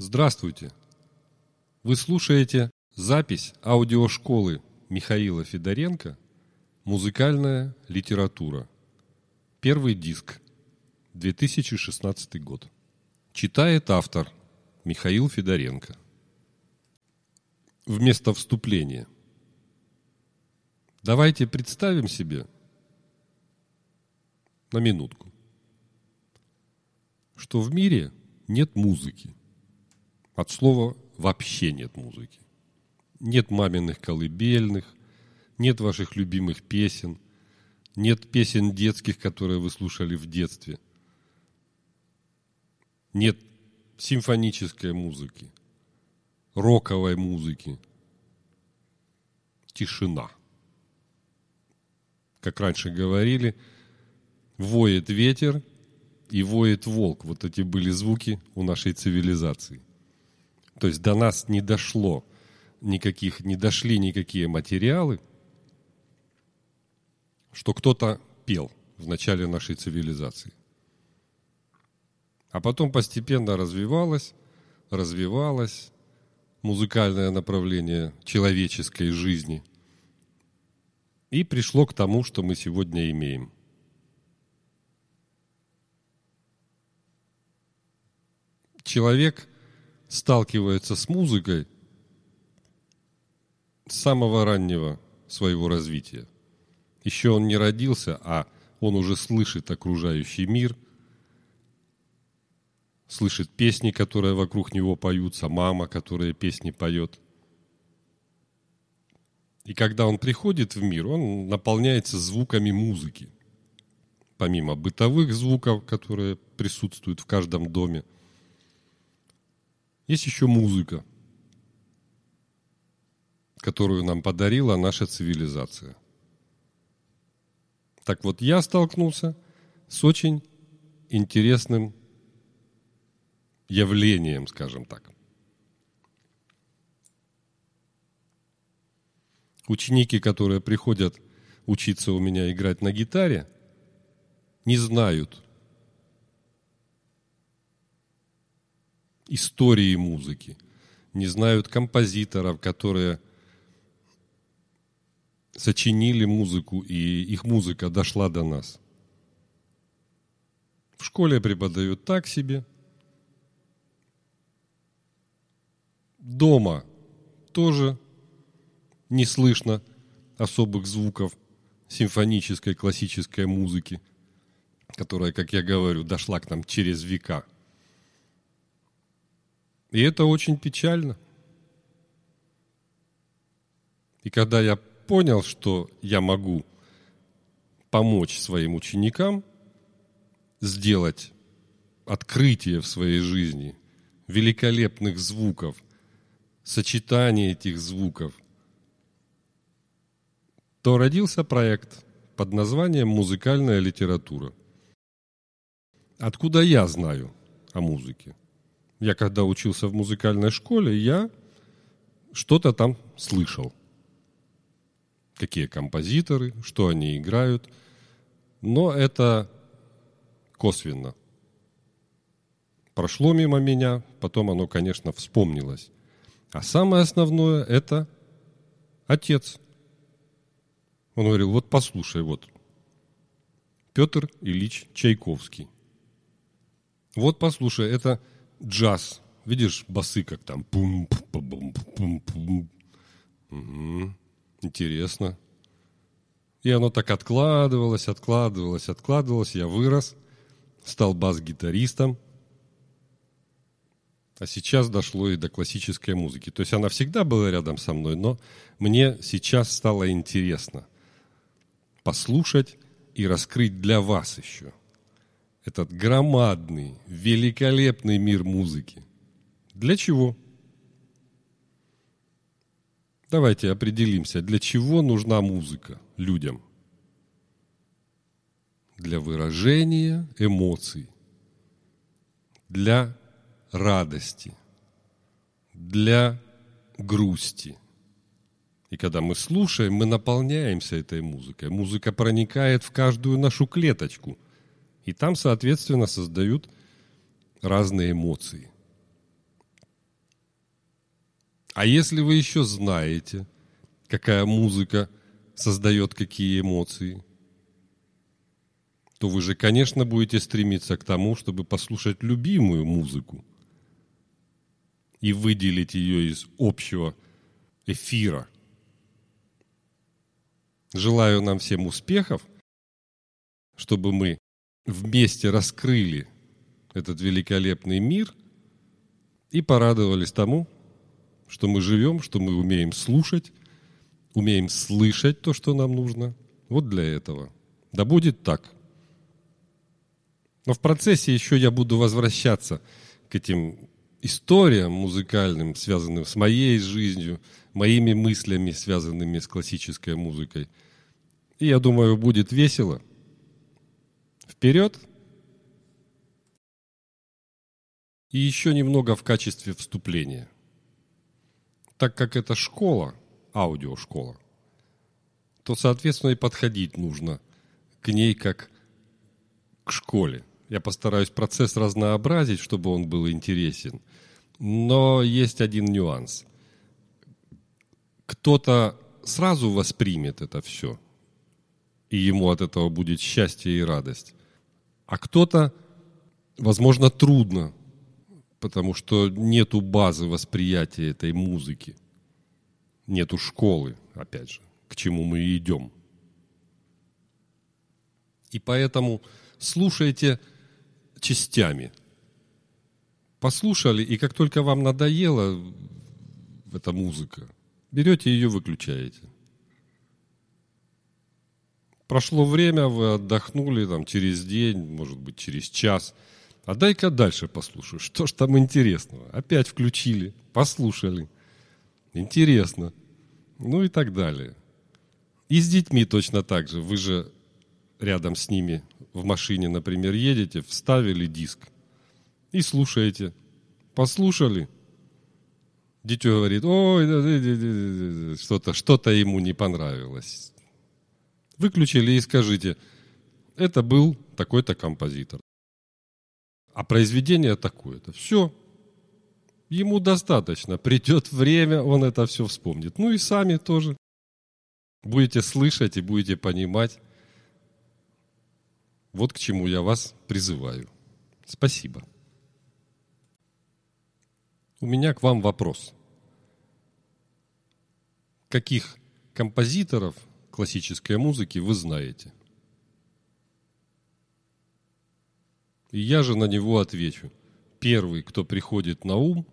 Здравствуйте! Вы слушаете запись аудиошколы Михаила Федоренко «Музыкальная литература». Первый диск. 2016 год. Читает автор Михаил Федоренко. Вместо вступления. Давайте представим себе на минутку, что в мире нет музыки. От слова вообще нет музыки. Нет маминых колыбельных, нет ваших любимых песен, нет песен детских, которые вы слушали в детстве. Нет симфонической музыки, роковой музыки. Тишина. Как раньше говорили, воет ветер и воет волк. Вот эти были звуки у нашей цивилизации. То есть до нас не дошло никаких, не дошли никакие материалы, что кто-то пел в начале нашей цивилизации. А потом постепенно развивалось, развивалось музыкальное направление человеческой жизни. И пришло к тому, что мы сегодня имеем. Человек – сталкивается с музыкой с самого раннего своего развития. Еще он не родился, а он уже слышит окружающий мир, слышит песни, которые вокруг него поются, мама, которая песни поет. И когда он приходит в мир, он наполняется звуками музыки. Помимо бытовых звуков, которые присутствуют в каждом доме – есть еще музыка, которую нам подарила наша цивилизация. Так вот, я столкнулся с очень интересным явлением, скажем так. Ученики, которые приходят учиться у меня играть на гитаре, не знают, истории музыки, не знают композиторов, которые сочинили музыку, и их музыка дошла до нас. В школе преподают так себе. Дома тоже не слышно особых звуков симфонической классической музыки, которая, как я говорю, дошла к нам через века – и это очень печально. И когда я понял, что я могу помочь своим ученикам сделать открытие в своей жизни великолепных звуков, сочетание этих звуков, то родился проект под названием «Музыкальная литература». Откуда я знаю о музыке? Я когда учился в музыкальной школе, я что-то там слышал. Какие композиторы, что они играют. Но это косвенно. Прошло мимо меня, потом оно, конечно, вспомнилось. А самое основное – это отец. Он говорил, вот послушай, вот, Петр Ильич Чайковский. Вот послушай, это джаз. Видишь, басы как там. Пум, пум, пум, пум. Угу. Интересно. И оно так откладывалось, откладывалось, откладывалось. Я вырос, стал бас-гитаристом. А сейчас дошло и до классической музыки. То есть она всегда была рядом со мной, но мне сейчас стало интересно послушать и раскрыть для вас еще – этот громадный, великолепный мир музыки. Для чего? Давайте определимся, для чего нужна музыка людям. Для выражения эмоций, для радости, для грусти. И когда мы слушаем, мы наполняемся этой музыкой. Музыка проникает в каждую нашу клеточку – и там, соответственно, создают разные эмоции. А если вы еще знаете, какая музыка создает какие эмоции, то вы же, конечно, будете стремиться к тому, чтобы послушать любимую музыку и выделить ее из общего эфира. Желаю нам всем успехов, чтобы мы вместе раскрыли этот великолепный мир и порадовались тому, что мы живем, что мы умеем слушать, умеем слышать то, что нам нужно. Вот для этого. Да будет так. Но в процессе еще я буду возвращаться к этим историям музыкальным, связанным с моей жизнью, моими мыслями, связанными с классической музыкой. И я думаю, будет весело. Вперед! И еще немного в качестве вступления. Так как это школа, аудиошкола, то, соответственно, и подходить нужно к ней как к школе. Я постараюсь процесс разнообразить, чтобы он был интересен. Но есть один нюанс. Кто-то сразу воспримет это все, и ему от этого будет счастье и радость. А кто-то, возможно, трудно, потому что нету базы восприятия этой музыки. Нету школы, опять же, к чему мы идем. И поэтому слушайте частями. Послушали, и как только вам надоела эта музыка, берете ее, выключаете. Прошло время, вы отдохнули там через день, может быть, через час. А дай-ка дальше послушаю, что ж там интересного. Опять включили, послушали. Интересно. Ну и так далее. И с детьми точно так же. Вы же рядом с ними в машине, например, едете, вставили диск и слушаете. Послушали. Дитё говорит, ой, что-то что ему не понравилось. Выключили и скажите, это был такой-то композитор. А произведение такое-то. Все. Ему достаточно. Придет время, он это все вспомнит. Ну и сами тоже. Будете слышать и будете понимать, вот к чему я вас призываю. Спасибо. У меня к вам вопрос. Каких композиторов классической музыки вы знаете? И я же на него отвечу. Первый, кто приходит на ум,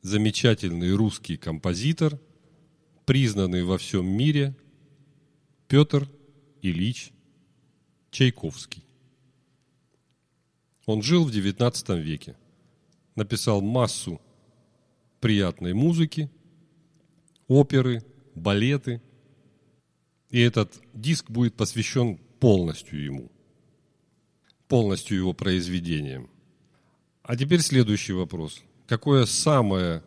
замечательный русский композитор, признанный во всем мире, Петр Ильич Чайковский. Он жил в XIX веке, написал массу приятной музыки, оперы, балеты. И этот диск будет посвящен полностью ему, полностью его произведениям. А теперь следующий вопрос. Какое самое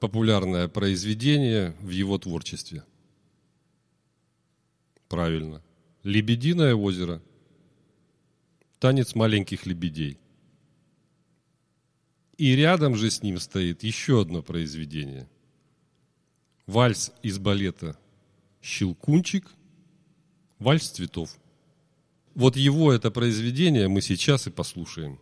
популярное произведение в его творчестве? Правильно – Лебединое озеро. Танец маленьких лебедей. И рядом же с ним стоит еще одно произведение. Вальс из балета «Щелкунчик», «Вальс цветов». Вот его это произведение мы сейчас и послушаем –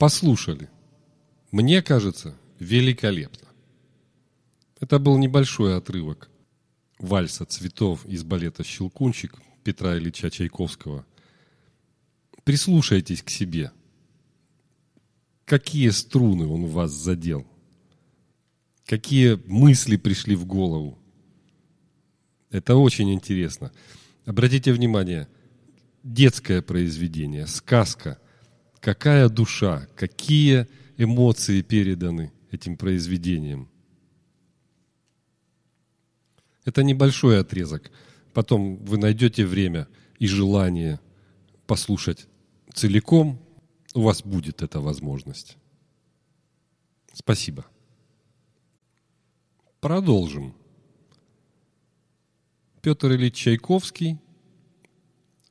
послушали. Мне кажется, великолепно. Это был небольшой отрывок вальса цветов из балета «Щелкунчик» Петра Ильича Чайковского. Прислушайтесь к себе. Какие струны он у вас задел? Какие мысли пришли в голову? Это очень интересно. Обратите внимание, детское произведение, сказка. Какая душа, какие эмоции переданы этим произведением. Это небольшой отрезок. Потом вы найдете время и желание послушать целиком. У вас будет эта возможность. Спасибо. Продолжим. Петр Ильич Чайковский,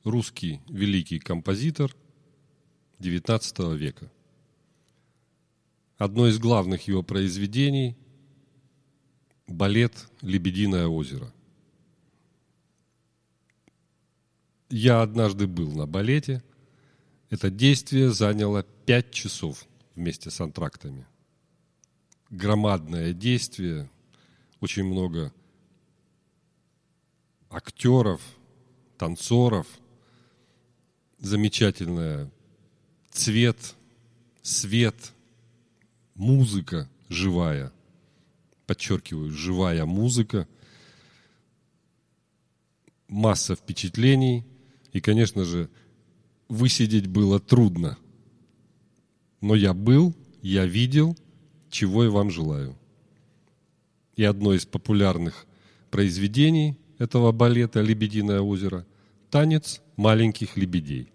русский великий композитор XIX века. Одно из главных его произведений – балет «Лебединое озеро». Я однажды был на балете. Это действие заняло пять часов вместе с антрактами. Громадное действие, очень много актеров, танцоров, замечательное цвет, свет, музыка живая, подчеркиваю, живая музыка, масса впечатлений, и, конечно же, высидеть было трудно. Но я был, я видел, чего я вам желаю. И одно из популярных произведений этого балета «Лебединое озеро» – танец маленьких лебедей.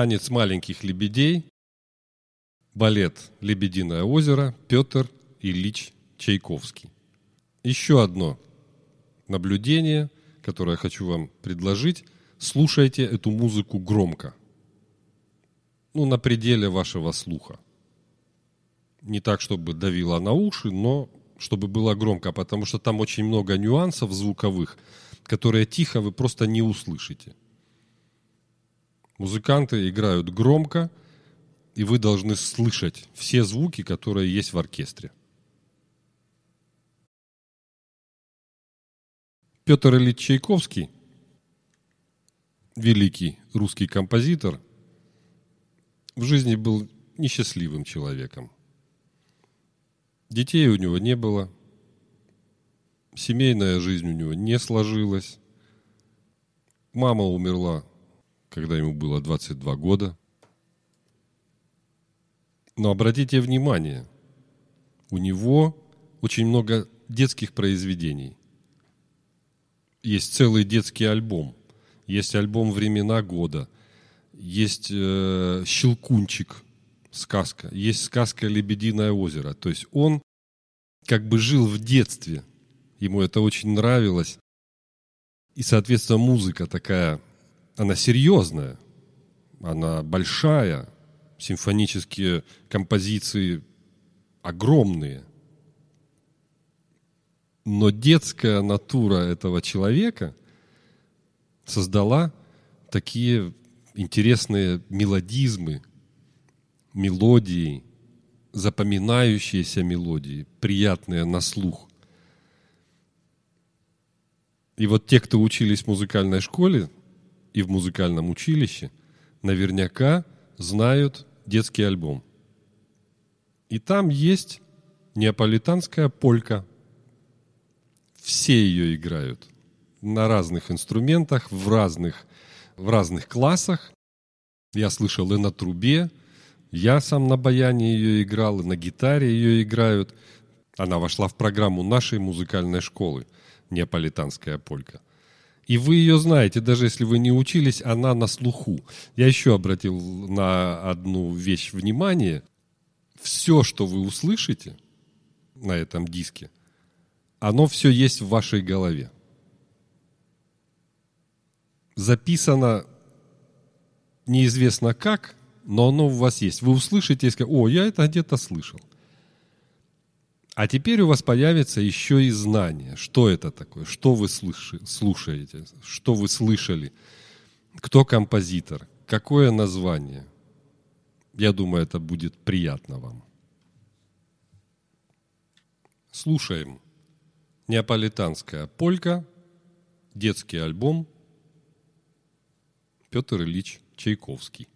Танец маленьких лебедей, балет «Лебединое озеро» Петр Ильич Чайковский. Еще одно наблюдение, которое я хочу вам предложить. Слушайте эту музыку громко. Ну, на пределе вашего слуха. Не так, чтобы давило на уши, но чтобы было громко, потому что там очень много нюансов звуковых, которые тихо вы просто не услышите. Музыканты играют громко, и вы должны слышать все звуки, которые есть в оркестре. Петр Ильич Чайковский, великий русский композитор, в жизни был несчастливым человеком. Детей у него не было, семейная жизнь у него не сложилась, мама умерла когда ему было 22 года. Но обратите внимание, у него очень много детских произведений. Есть целый детский альбом, есть альбом «Времена года», есть э, «Щелкунчик», сказка, есть сказка «Лебединое озеро». То есть он как бы жил в детстве, ему это очень нравилось. И, соответственно, музыка такая, она серьезная, она большая, симфонические композиции огромные. Но детская натура этого человека создала такие интересные мелодизмы, мелодии, запоминающиеся мелодии, приятные на слух. И вот те, кто учились в музыкальной школе и в музыкальном училище, наверняка знают детский альбом. И там есть неаполитанская полька. Все ее играют на разных инструментах, в разных, в разных классах. Я слышал и на трубе, я сам на баяне ее играл, и на гитаре ее играют. Она вошла в программу нашей музыкальной школы – неаполитанская полька. И вы ее знаете, даже если вы не учились, она на слуху. Я еще обратил на одну вещь внимание. Все, что вы услышите на этом диске, оно все есть в вашей голове. Записано неизвестно как, но оно у вас есть. Вы услышите и скажете, о, я это где-то слышал. А теперь у вас появится еще и знание, что это такое, что вы слушаете, что вы слышали, кто композитор, какое название. Я думаю, это будет приятно вам. Слушаем. Неаполитанская полька, детский альбом Петр Ильич Чайковский.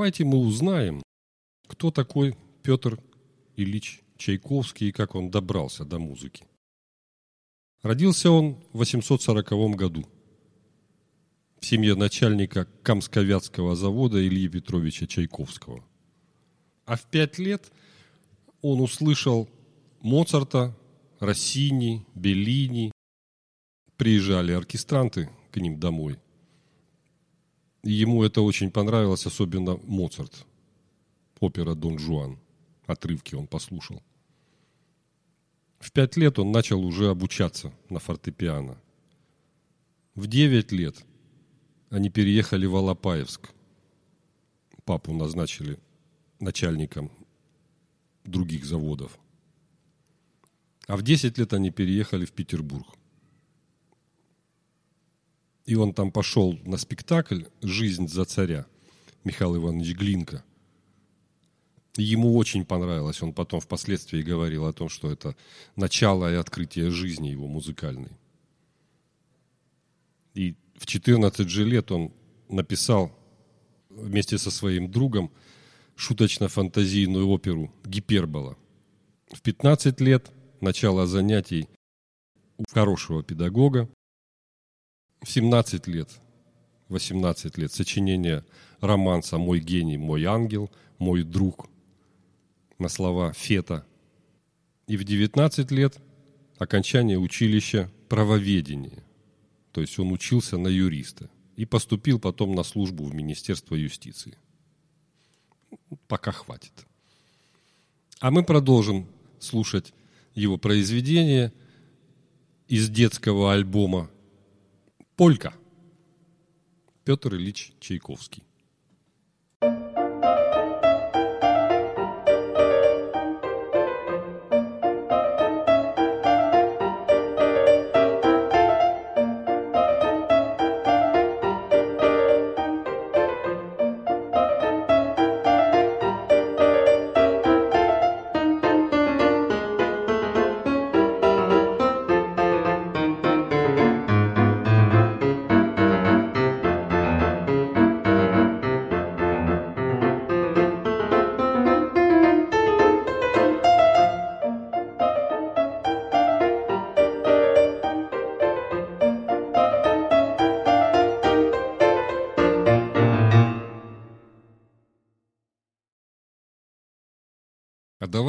Давайте мы узнаем, кто такой Петр Ильич Чайковский и как он добрался до музыки. Родился он в 840 году в семье начальника Камсковятского завода Ильи Петровича Чайковского. А в пять лет он услышал Моцарта, Россини, Беллини. Приезжали оркестранты к ним домой – ему это очень понравилось, особенно Моцарт. Опера «Дон Жуан». Отрывки он послушал. В пять лет он начал уже обучаться на фортепиано. В девять лет они переехали в Алапаевск. Папу назначили начальником других заводов. А в 10 лет они переехали в Петербург. И он там пошел на спектакль «Жизнь за царя» Михаил Иванович Глинка. ему очень понравилось. Он потом впоследствии говорил о том, что это начало и открытие жизни его музыкальной. И в 14 же лет он написал вместе со своим другом шуточно-фантазийную оперу «Гипербола». В 15 лет начало занятий у хорошего педагога, в 17 лет, 18 лет сочинение романса «Мой гений, мой ангел, мой друг» на слова Фета. И в 19 лет окончание училища правоведения. То есть он учился на юриста и поступил потом на службу в Министерство юстиции. Пока хватит. А мы продолжим слушать его произведение из детского альбома Полька. Петр Ильич Чайковский.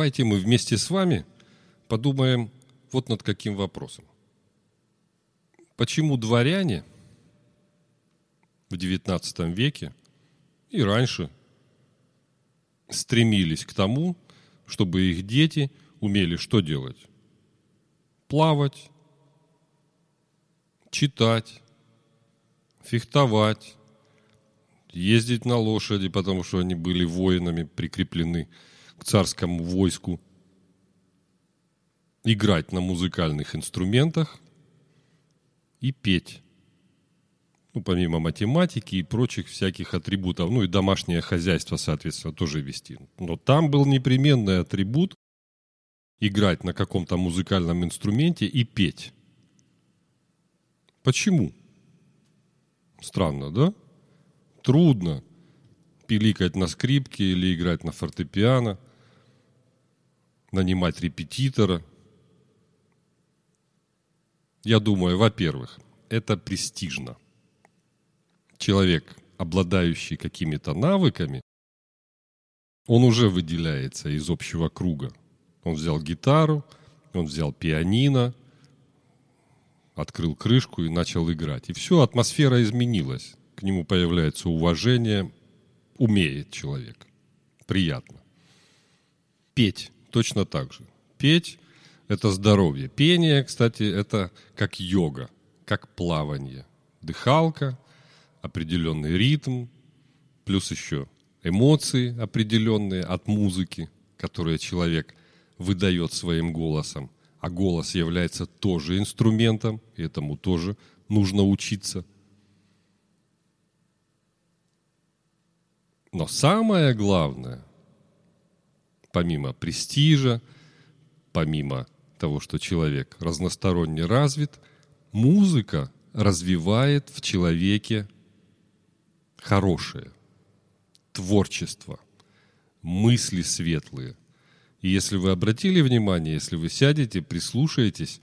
Давайте мы вместе с вами подумаем вот над каким вопросом. Почему дворяне в XIX веке и раньше стремились к тому, чтобы их дети умели что делать? Плавать, читать, фехтовать, ездить на лошади, потому что они были воинами, прикреплены к царскому войску, играть на музыкальных инструментах и петь. Ну, помимо математики и прочих всяких атрибутов. Ну, и домашнее хозяйство, соответственно, тоже вести. Но там был непременный атрибут играть на каком-то музыкальном инструменте и петь. Почему? Странно, да? Трудно пиликать на скрипке или играть на фортепиано, нанимать репетитора. Я думаю, во-первых, это престижно. Человек, обладающий какими-то навыками, он уже выделяется из общего круга. Он взял гитару, он взял пианино, открыл крышку и начал играть. И все, атмосфера изменилась. К нему появляется уважение, умеет человек. Приятно. Петь точно так же. Петь – это здоровье. Пение, кстати, это как йога, как плавание. Дыхалка, определенный ритм, плюс еще эмоции определенные от музыки, которые человек выдает своим голосом – а голос является тоже инструментом, и этому тоже нужно учиться. Но самое главное, помимо престижа, помимо того, что человек разносторонне развит, музыка развивает в человеке хорошее, творчество, мысли светлые, и если вы обратили внимание, если вы сядете, прислушаетесь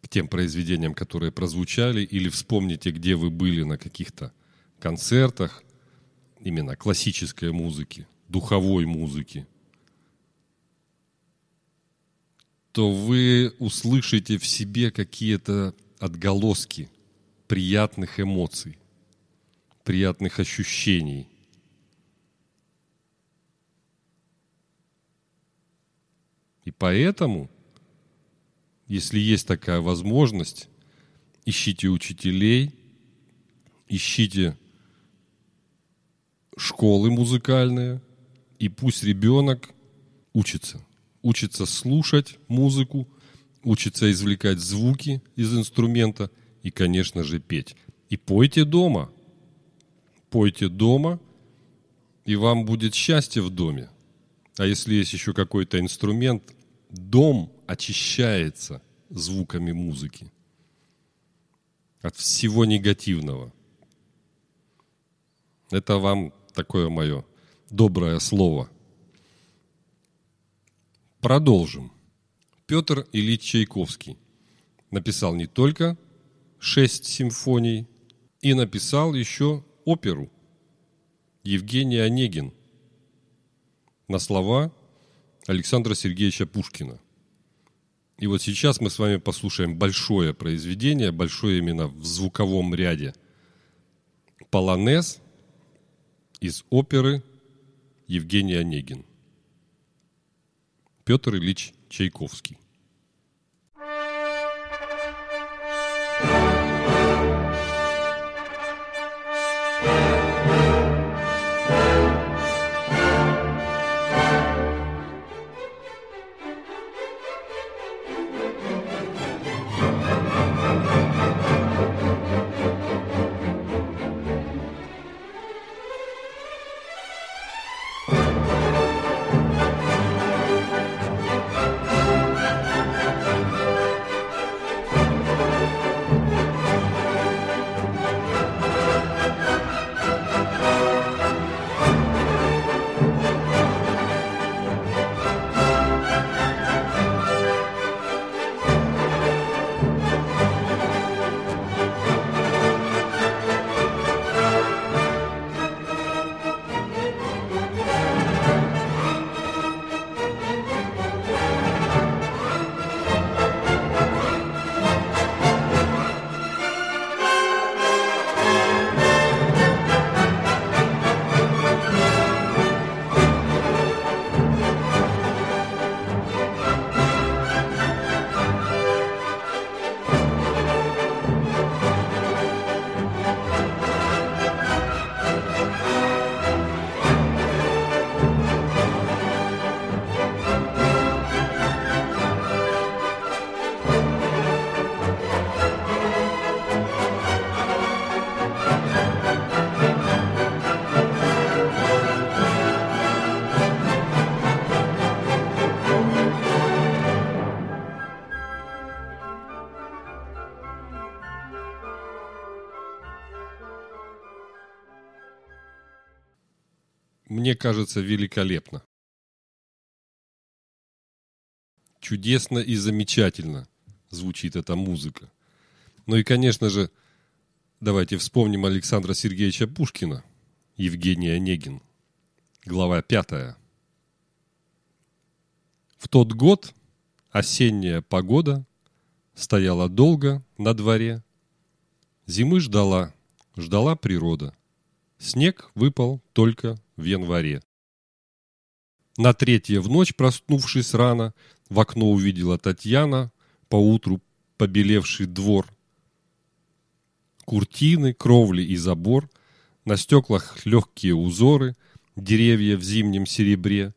к тем произведениям, которые прозвучали, или вспомните, где вы были на каких-то концертах, именно классической музыки, духовой музыки, то вы услышите в себе какие-то отголоски приятных эмоций, приятных ощущений – И поэтому, если есть такая возможность, ищите учителей, ищите школы музыкальные, и пусть ребенок учится. Учится слушать музыку, учится извлекать звуки из инструмента и, конечно же, петь. И пойте дома. Пойте дома, и вам будет счастье в доме. А если есть еще какой-то инструмент, дом очищается звуками музыки от всего негативного. Это вам такое мое доброе слово. Продолжим. Петр Ильич Чайковский написал не только шесть симфоний, и написал еще оперу Евгений Онегин на слова Александра Сергеевича Пушкина. И вот сейчас мы с вами послушаем большое произведение, большое именно в звуковом ряде. Полонез из оперы Евгений Онегин. Петр Ильич Чайковский. Мне кажется, великолепно. Чудесно и замечательно звучит эта музыка. Ну и, конечно же, давайте вспомним Александра Сергеевича Пушкина, Евгений Онегин, глава пятая. В тот год осенняя погода стояла долго на дворе. Зимы ждала, ждала природа. Снег выпал только в январе. На третье в ночь, проснувшись рано, в окно увидела Татьяна поутру побелевший двор. Куртины, кровли и забор, на стеклах легкие узоры, деревья в зимнем серебре,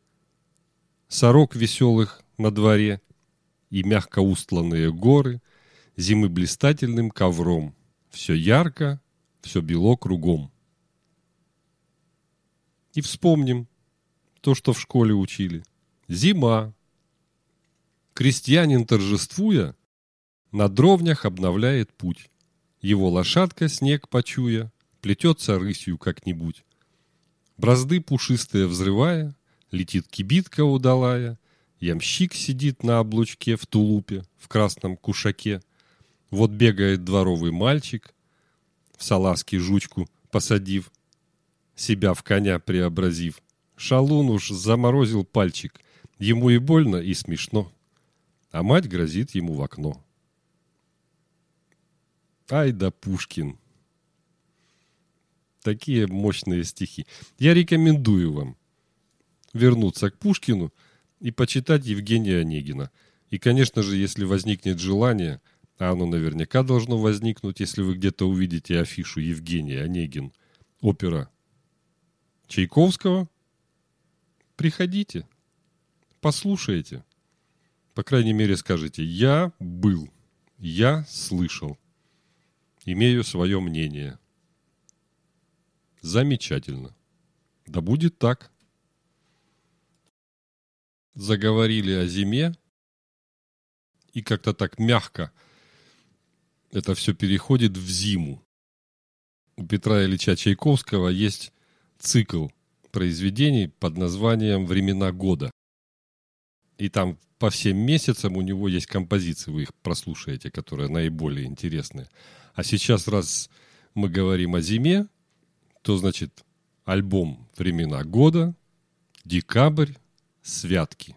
сорок веселых на дворе и мягко устланные горы, зимы блистательным ковром. Все ярко, все бело кругом. И вспомним то, что в школе учили. Зима. Крестьянин, торжествуя, на дровнях обновляет путь. Его лошадка, снег почуя, плетется рысью как-нибудь. Бразды пушистые взрывая, летит кибитка удалая, ямщик сидит на облучке в тулупе, в красном кушаке. Вот бегает дворовый мальчик, в салазки жучку посадив, себя в коня преобразив. Шалун уж заморозил пальчик, ему и больно, и смешно. А мать грозит ему в окно. Ай да Пушкин. Такие мощные стихи. Я рекомендую вам вернуться к Пушкину и почитать Евгения Онегина. И, конечно же, если возникнет желание, а оно наверняка должно возникнуть, если вы где-то увидите афишу Евгений Онегин, опера Чайковского, приходите, послушайте. По крайней мере, скажите, я был, я слышал, имею свое мнение. Замечательно. Да будет так. Заговорили о зиме, и как-то так мягко это все переходит в зиму. У Петра Ильича Чайковского есть цикл произведений под названием «Времена года». И там по всем месяцам у него есть композиции, вы их прослушаете, которые наиболее интересные. А сейчас, раз мы говорим о зиме, то, значит, альбом «Времена года», декабрь, святки.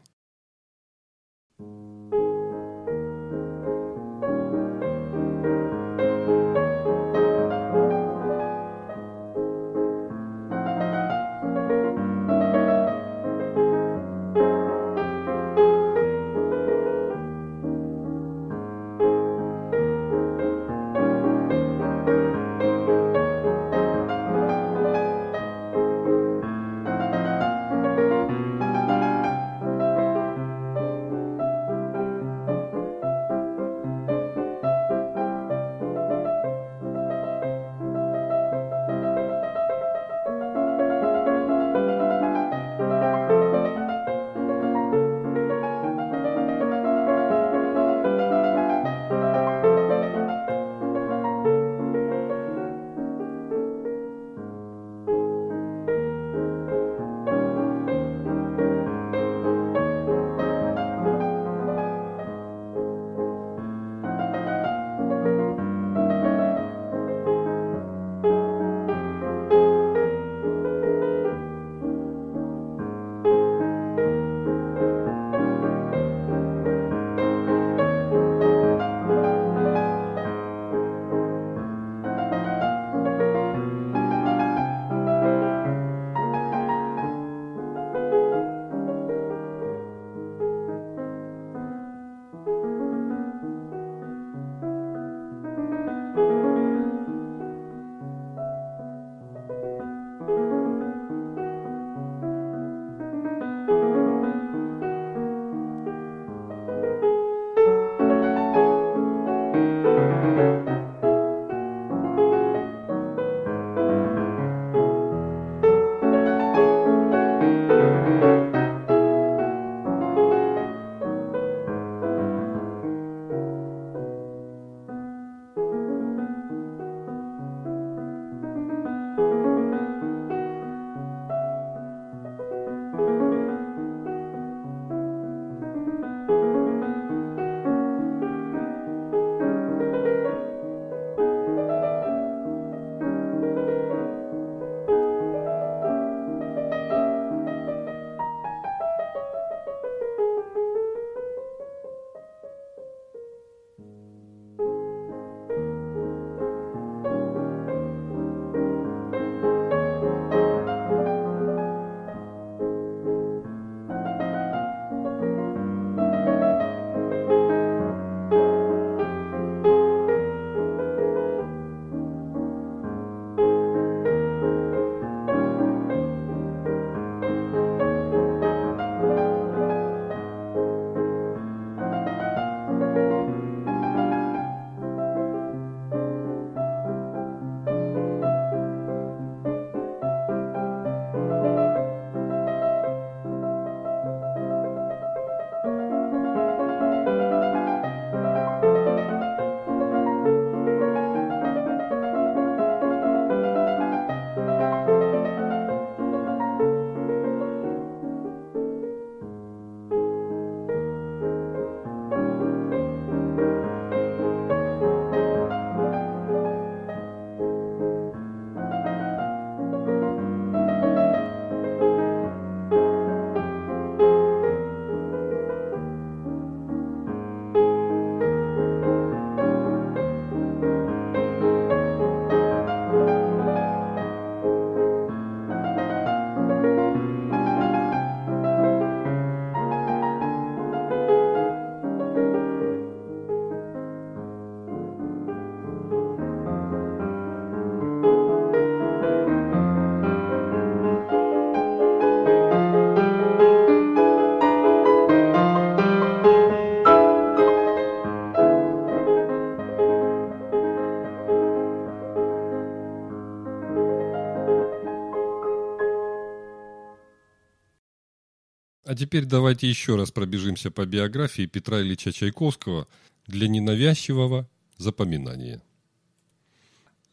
А теперь давайте еще раз пробежимся по биографии Петра Ильича Чайковского для ненавязчивого запоминания.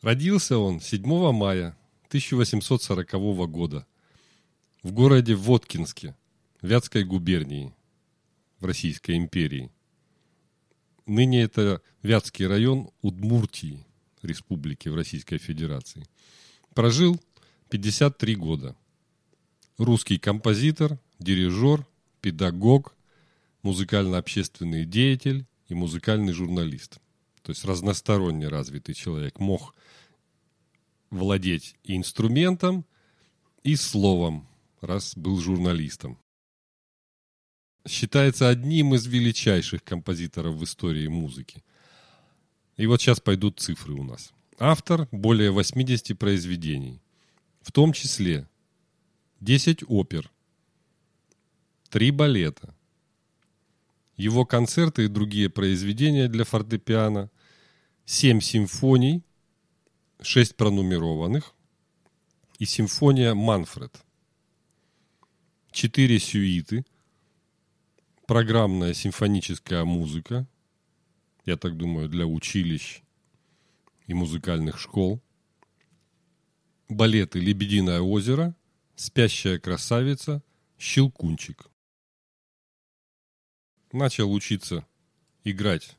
Родился он 7 мая 1840 года в городе Воткинске, Вятской губернии, в Российской империи. Ныне это Вятский район Удмуртии, республики в Российской Федерации. Прожил 53 года. Русский композитор, дирижер, педагог, музыкально-общественный деятель и музыкальный журналист. То есть разносторонне развитый человек мог владеть и инструментом, и словом, раз был журналистом. Считается одним из величайших композиторов в истории музыки. И вот сейчас пойдут цифры у нас. Автор более 80 произведений, в том числе 10 опер, 3 балета. Его концерты и другие произведения для фортепиано, 7 симфоний, 6 пронумерованных и симфония «Манфред». 4 сюиты, программная симфоническая музыка, я так думаю, для училищ и музыкальных школ, балеты «Лебединое озеро», «Спящая красавица», «Щелкунчик». Начал учиться играть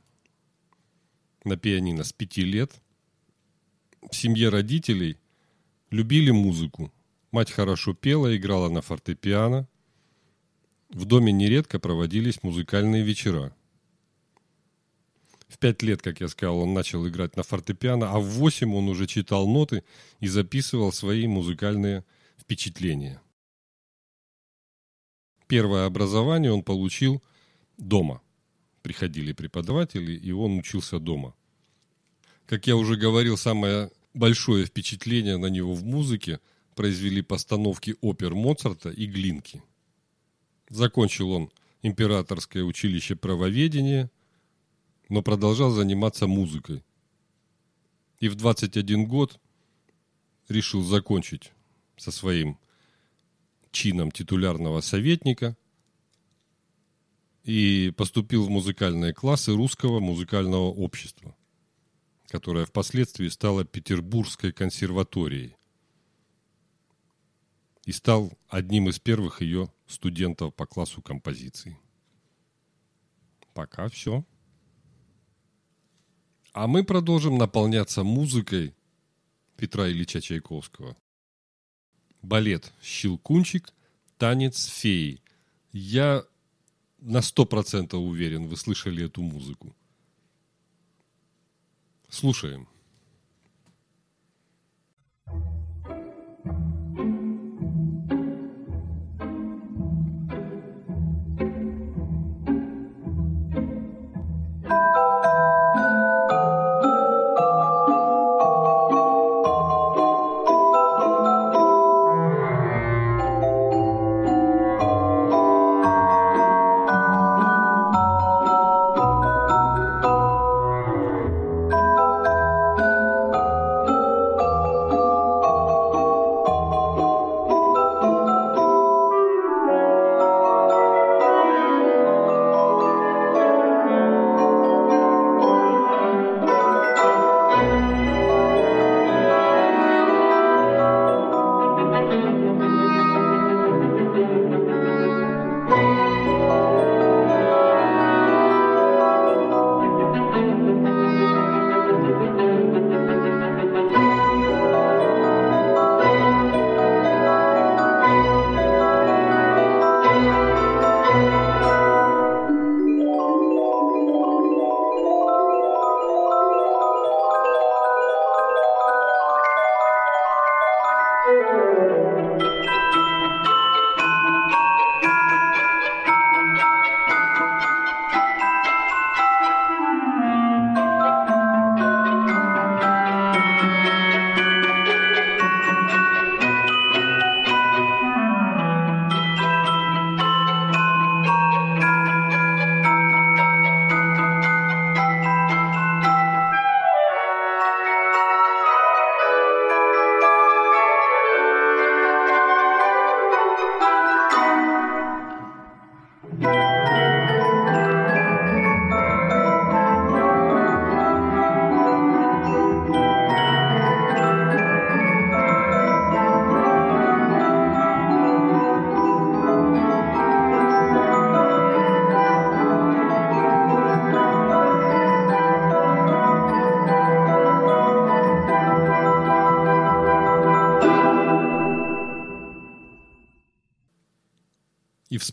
на пианино с пяти лет. В семье родителей любили музыку. Мать хорошо пела, играла на фортепиано. В доме нередко проводились музыкальные вечера. В пять лет, как я сказал, он начал играть на фортепиано, а в восемь он уже читал ноты и записывал свои музыкальные впечатления. Первое образование он получил дома. Приходили преподаватели, и он учился дома. Как я уже говорил, самое большое впечатление на него в музыке произвели постановки опер Моцарта и Глинки. Закончил он императорское училище правоведения, но продолжал заниматься музыкой. И в 21 год решил закончить со своим чином титулярного советника и поступил в музыкальные классы русского музыкального общества, которое впоследствии стало Петербургской консерваторией и стал одним из первых ее студентов по классу композиции. Пока все. А мы продолжим наполняться музыкой Петра Ильича Чайковского. Балет «Щелкунчик», танец феи. Я на сто процентов уверен, вы слышали эту музыку. Слушаем.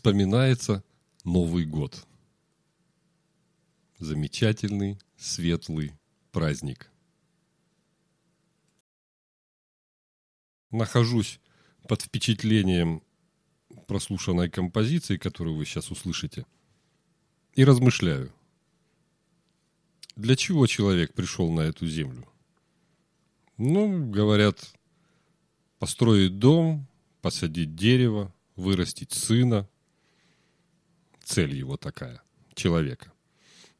Вспоминается Новый год. Замечательный, светлый праздник. Нахожусь под впечатлением прослушанной композиции, которую вы сейчас услышите, и размышляю. Для чего человек пришел на эту землю? Ну, говорят, построить дом, посадить дерево, вырастить сына. Цель его такая, человека.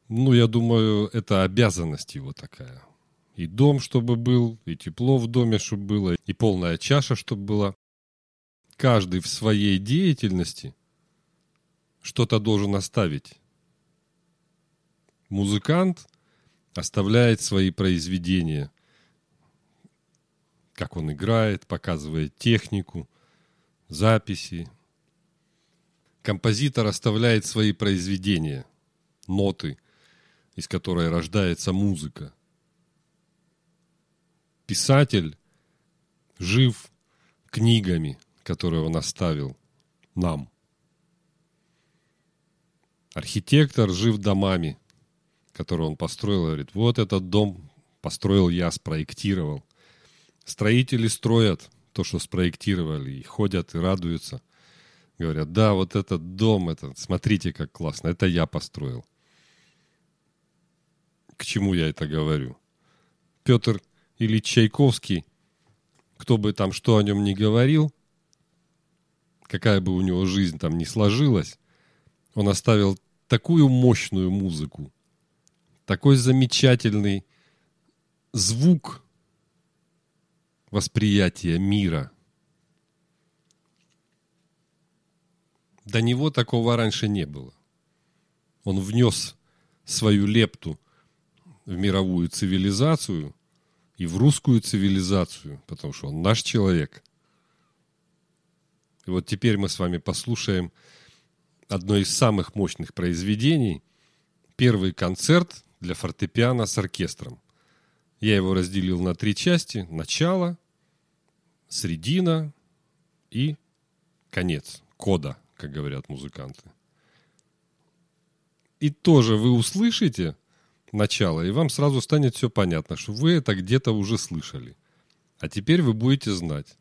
Ну, я думаю, это обязанность его такая. И дом, чтобы был, и тепло в доме, чтобы было, и полная чаша, чтобы была. Каждый в своей деятельности что-то должен оставить. Музыкант оставляет свои произведения, как он играет, показывает технику, записи. Композитор оставляет свои произведения, ноты, из которой рождается музыка. Писатель жив книгами, которые он оставил нам. Архитектор жив домами, которые он построил. Говорит, вот этот дом построил я, спроектировал. Строители строят то, что спроектировали, и ходят и радуются. Говорят, да, вот этот дом, это, смотрите, как классно, это я построил. К чему я это говорю? Петр Ильич Чайковский, кто бы там что о нем ни говорил, какая бы у него жизнь там ни сложилась, он оставил такую мощную музыку, такой замечательный звук восприятия мира. До него такого раньше не было. Он внес свою лепту в мировую цивилизацию и в русскую цивилизацию, потому что он наш человек. И вот теперь мы с вами послушаем одно из самых мощных произведений, первый концерт для фортепиано с оркестром. Я его разделил на три части. Начало, середина и конец. Кода, как говорят музыканты. И тоже вы услышите начало, и вам сразу станет все понятно, что вы это где-то уже слышали. А теперь вы будете знать,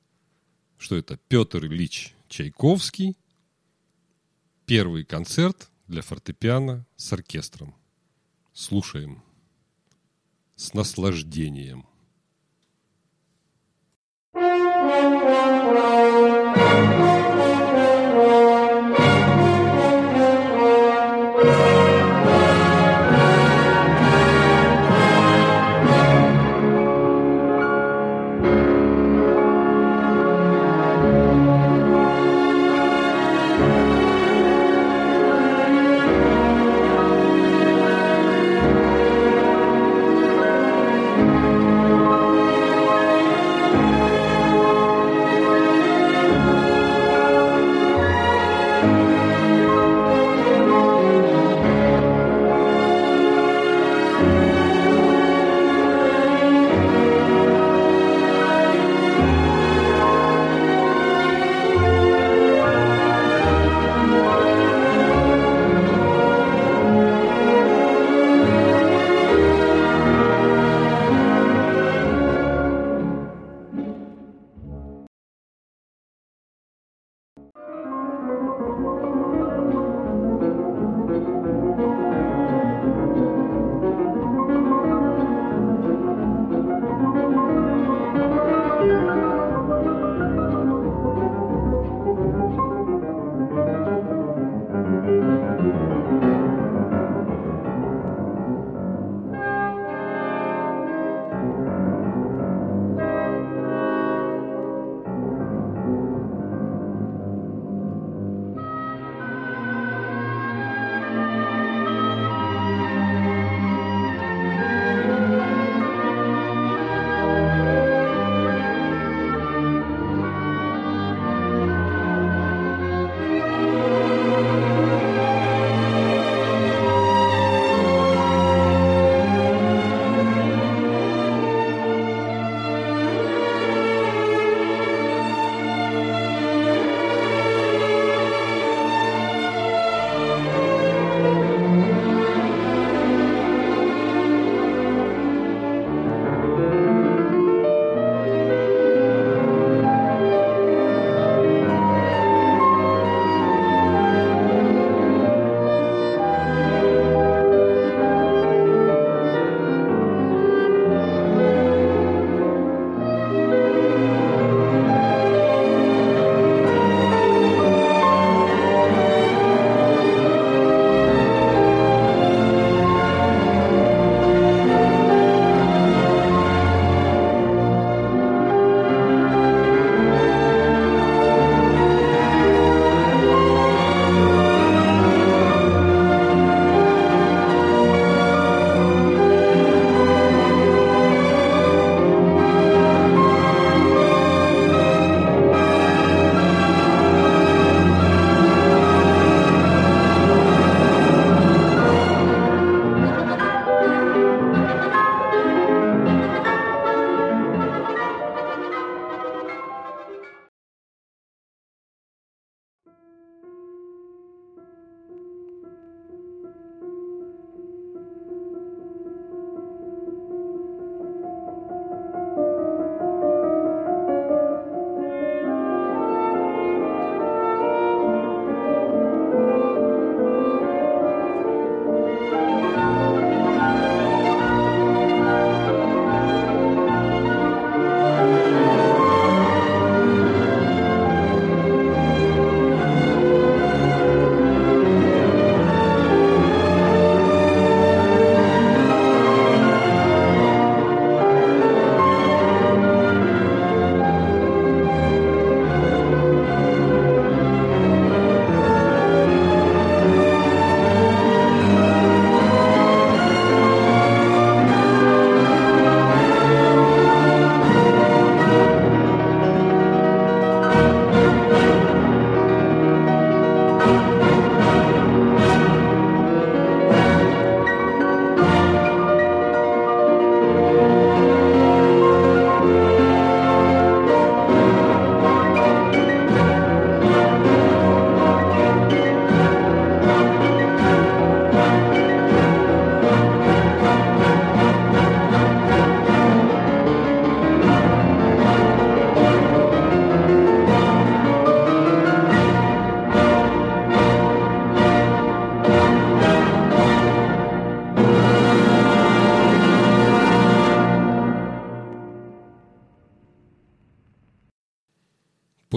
что это Петр Ильич Чайковский, первый концерт для фортепиано с оркестром. Слушаем. С наслаждением. Thank you.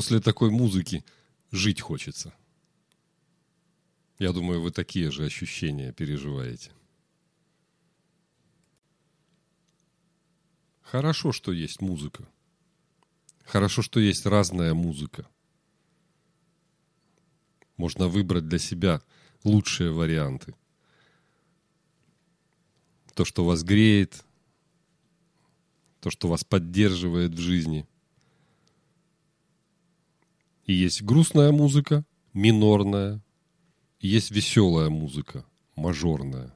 После такой музыки жить хочется. Я думаю, вы такие же ощущения переживаете. Хорошо, что есть музыка. Хорошо, что есть разная музыка. Можно выбрать для себя лучшие варианты. То, что вас греет, то, что вас поддерживает в жизни. И есть грустная музыка, минорная, и есть веселая музыка, мажорная.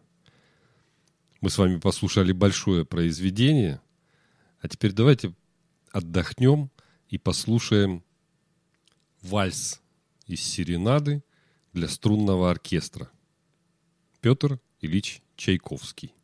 Мы с вами послушали большое произведение, а теперь давайте отдохнем и послушаем вальс из серенады для струнного оркестра. Петр Ильич Чайковский.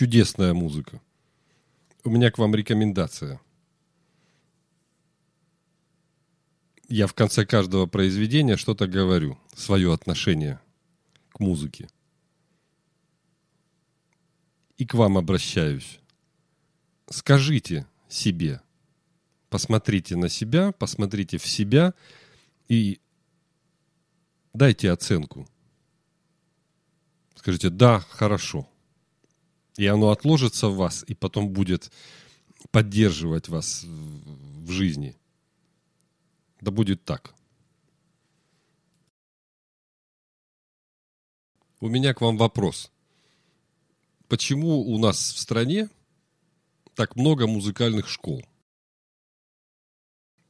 Чудесная музыка. У меня к вам рекомендация. Я в конце каждого произведения что-то говорю, свое отношение к музыке. И к вам обращаюсь. Скажите себе, посмотрите на себя, посмотрите в себя и дайте оценку. Скажите, да, хорошо. И оно отложится в вас, и потом будет поддерживать вас в жизни. Да будет так. У меня к вам вопрос. Почему у нас в стране так много музыкальных школ?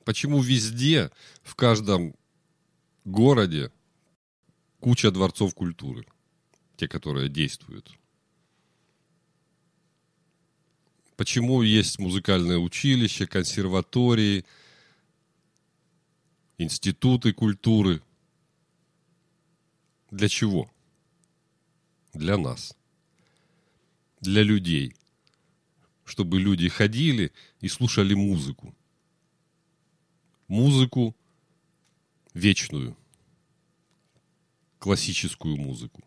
Почему везде, в каждом городе куча дворцов культуры, те, которые действуют? Почему есть музыкальное училище, консерватории, институты культуры? Для чего? Для нас. Для людей. Чтобы люди ходили и слушали музыку музыку вечную, классическую музыку.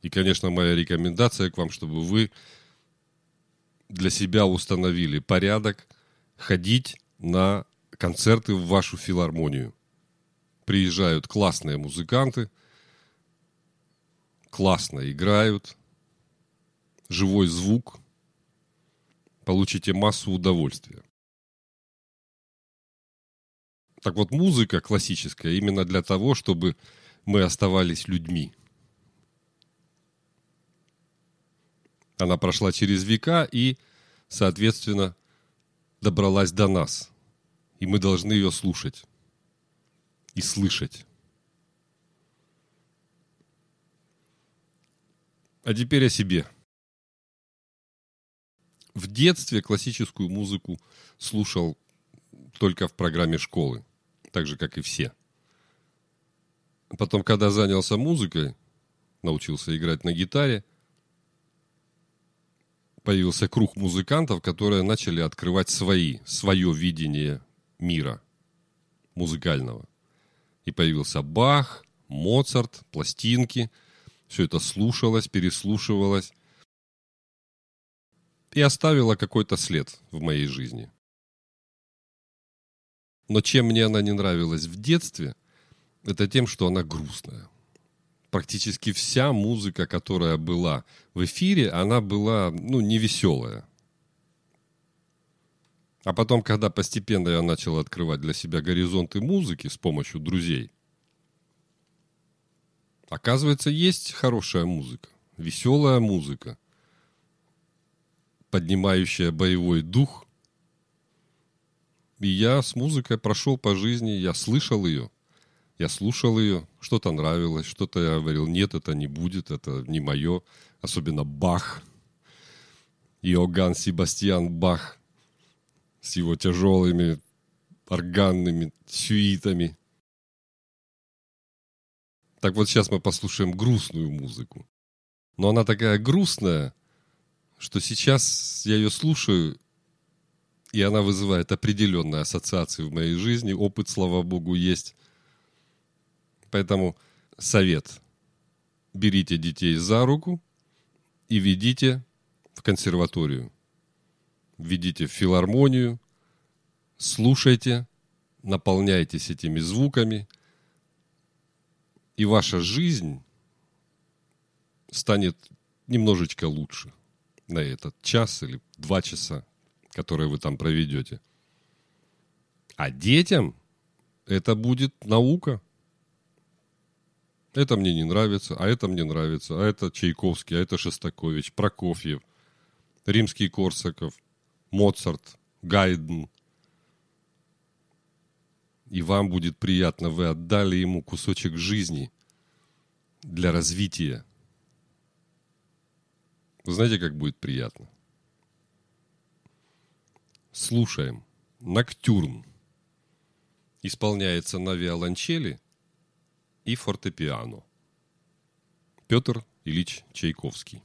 И, конечно, моя рекомендация к вам, чтобы вы для себя установили порядок ходить на концерты в вашу филармонию. Приезжают классные музыканты, классно играют, живой звук, получите массу удовольствия. Так вот, музыка классическая именно для того, чтобы мы оставались людьми. Она прошла через века и, соответственно, добралась до нас. И мы должны ее слушать и слышать. А теперь о себе. В детстве классическую музыку слушал только в программе школы так же, как и все. Потом, когда занялся музыкой, научился играть на гитаре, появился круг музыкантов, которые начали открывать свои, свое видение мира музыкального. И появился Бах, Моцарт, пластинки. Все это слушалось, переслушивалось. И оставило какой-то след в моей жизни – но чем мне она не нравилась в детстве, это тем, что она грустная. Практически вся музыка, которая была в эфире, она была, ну, не веселая. А потом, когда постепенно я начал открывать для себя горизонты музыки с помощью друзей, оказывается, есть хорошая музыка, веселая музыка, поднимающая боевой дух – и я с музыкой прошел по жизни, я слышал ее, я слушал ее, что-то нравилось, что-то я говорил, нет, это не будет, это не мое, особенно Бах, Иоганн Себастьян Бах с его тяжелыми органными сюитами. Так вот сейчас мы послушаем грустную музыку. Но она такая грустная, что сейчас я ее слушаю, и она вызывает определенные ассоциации в моей жизни. Опыт, слава богу, есть. Поэтому совет. Берите детей за руку и ведите в консерваторию. Ведите в филармонию, слушайте, наполняйтесь этими звуками, и ваша жизнь станет немножечко лучше на этот час или два часа которые вы там проведете. А детям это будет наука. Это мне не нравится, а это мне нравится, а это Чайковский, а это Шостакович, Прокофьев, Римский Корсаков, Моцарт, Гайден. И вам будет приятно, вы отдали ему кусочек жизни для развития. Вы знаете, как будет приятно? Слушаем. Ноктюрн. Исполняется на виолончели и фортепиано. Петр Ильич Чайковский.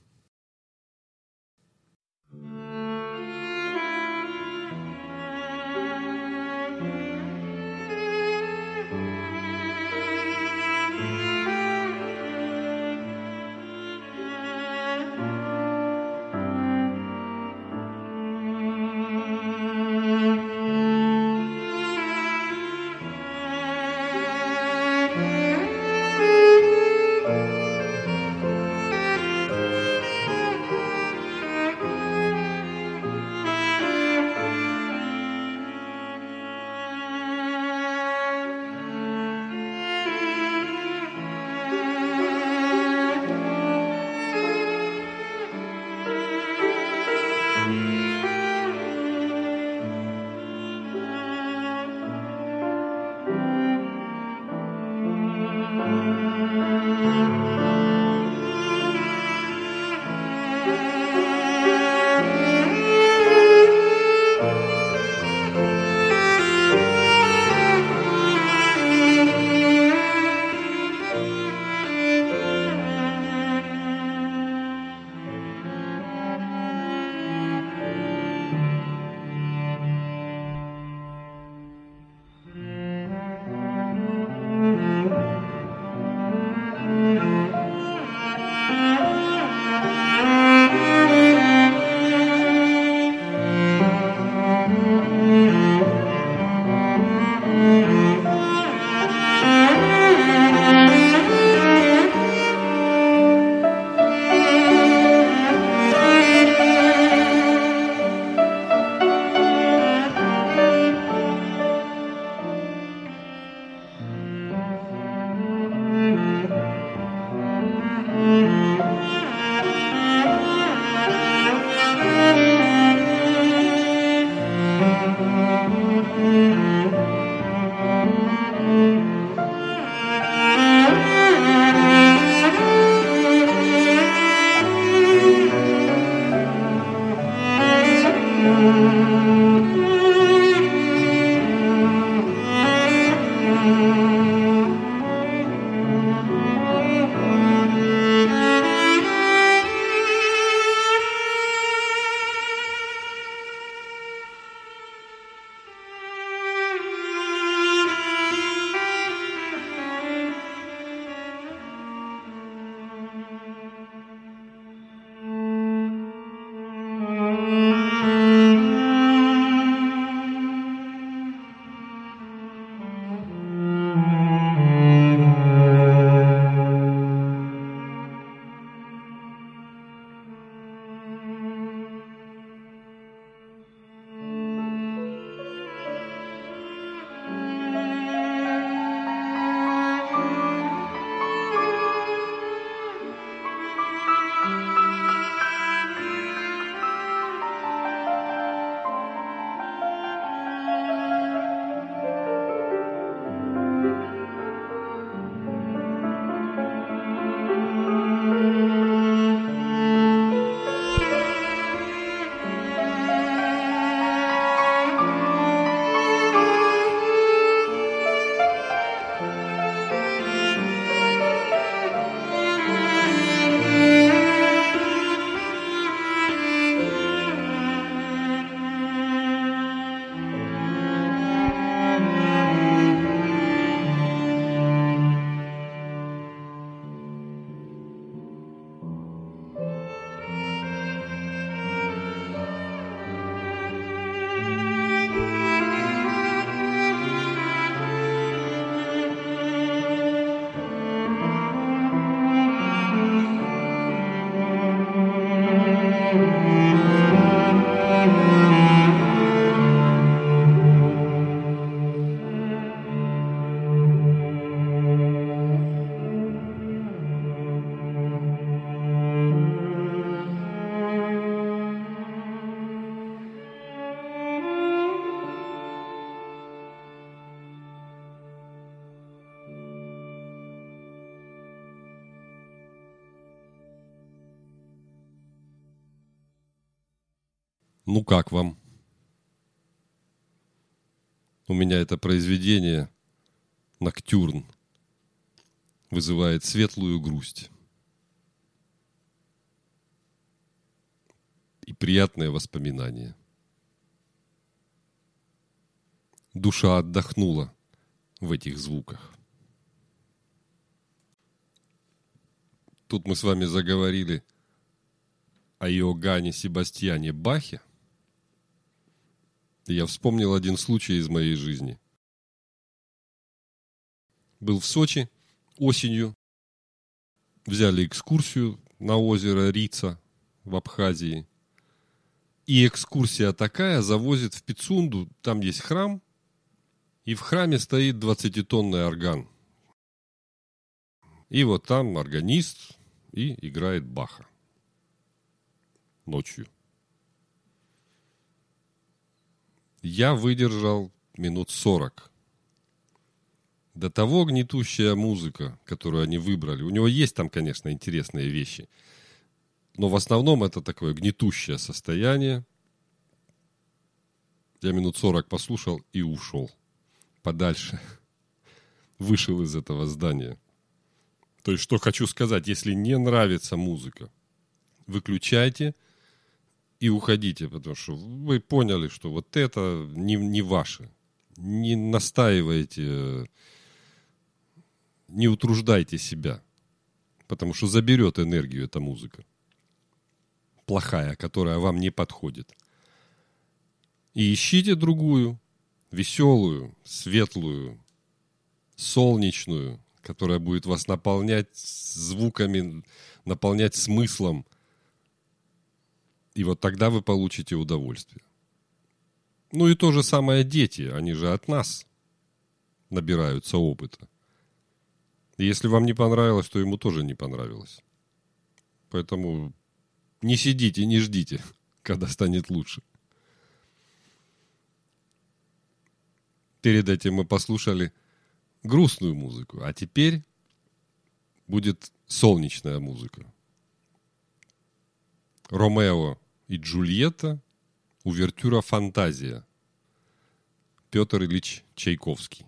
Как вам? У меня это произведение «Ноктюрн» вызывает светлую грусть и приятные воспоминания. Душа отдохнула в этих звуках. Тут мы с вами заговорили о Иоганне Себастьяне Бахе – я вспомнил один случай из моей жизни. Был в Сочи осенью. Взяли экскурсию на озеро Рица в Абхазии. И экскурсия такая завозит в Пицунду. Там есть храм. И в храме стоит 20-тонный орган. И вот там органист и играет Баха. Ночью. Я выдержал минут сорок. До того гнетущая музыка, которую они выбрали. У него есть там, конечно, интересные вещи. Но в основном это такое гнетущее состояние. Я минут сорок послушал и ушел. Подальше. Вышел из этого здания. То есть, что хочу сказать, если не нравится музыка, выключайте – и уходите, потому что вы поняли, что вот это не, не ваше. Не настаивайте, не утруждайте себя, потому что заберет энергию эта музыка. Плохая, которая вам не подходит. И ищите другую, веселую, светлую, солнечную, которая будет вас наполнять звуками, наполнять смыслом, и вот тогда вы получите удовольствие. Ну и то же самое дети, они же от нас набираются опыта. И если вам не понравилось, то ему тоже не понравилось. Поэтому не сидите, не ждите, когда станет лучше. Перед этим мы послушали грустную музыку, а теперь будет солнечная музыка. Ромео и Джульетта, увертюра «Фантазия». Петр Ильич Чайковский.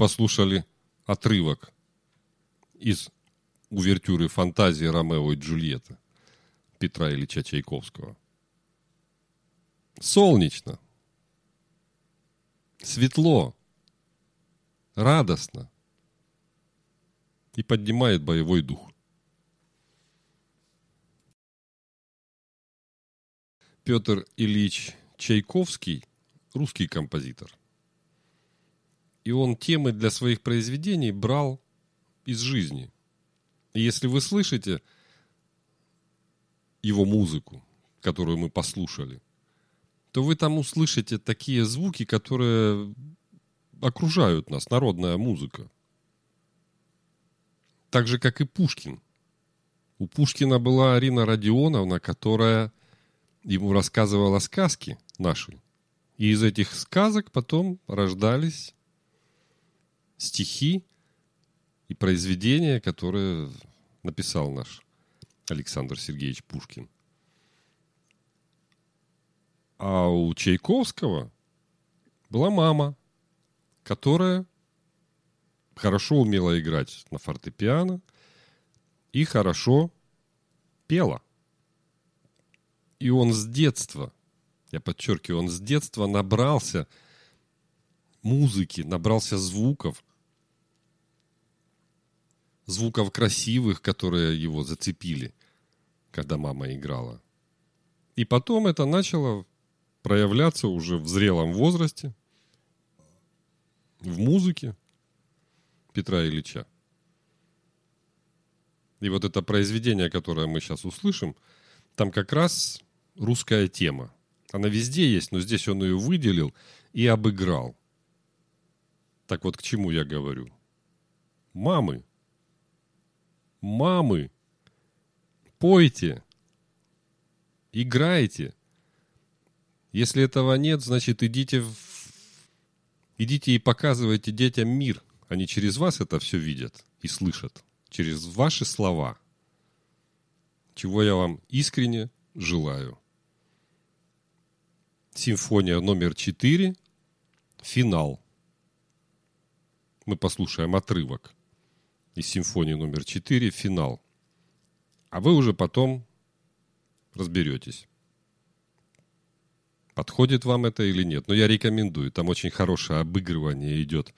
Послушали отрывок из увертюры фантазии Ромео и Джульетта Петра Ильича Чайковского. Солнечно, светло, радостно и поднимает боевой дух. Петр Ильич Чайковский – русский композитор. И он темы для своих произведений брал из жизни. И если вы слышите его музыку, которую мы послушали, то вы там услышите такие звуки, которые окружают нас, народная музыка. Так же, как и Пушкин. У Пушкина была Арина Родионовна, которая ему рассказывала сказки наши. И из этих сказок потом рождались стихи и произведения, которые написал наш Александр Сергеевич Пушкин. А у Чайковского была мама, которая хорошо умела играть на фортепиано и хорошо пела. И он с детства, я подчеркиваю, он с детства набрался музыки, набрался звуков, звуков красивых, которые его зацепили, когда мама играла. И потом это начало проявляться уже в зрелом возрасте, в музыке Петра Ильича. И вот это произведение, которое мы сейчас услышим, там как раз русская тема. Она везде есть, но здесь он ее выделил и обыграл. Так вот, к чему я говорю? Мамы. Мамы. Пойте. Играйте. Если этого нет, значит, идите, в... идите и показывайте детям мир. Они через вас это все видят и слышат. Через ваши слова. Чего я вам искренне желаю. Симфония номер 4. Финал. Мы послушаем отрывок из симфонии номер 4. Финал. А вы уже потом разберетесь подходит вам это или нет. Но я рекомендую. Там очень хорошее обыгрывание идет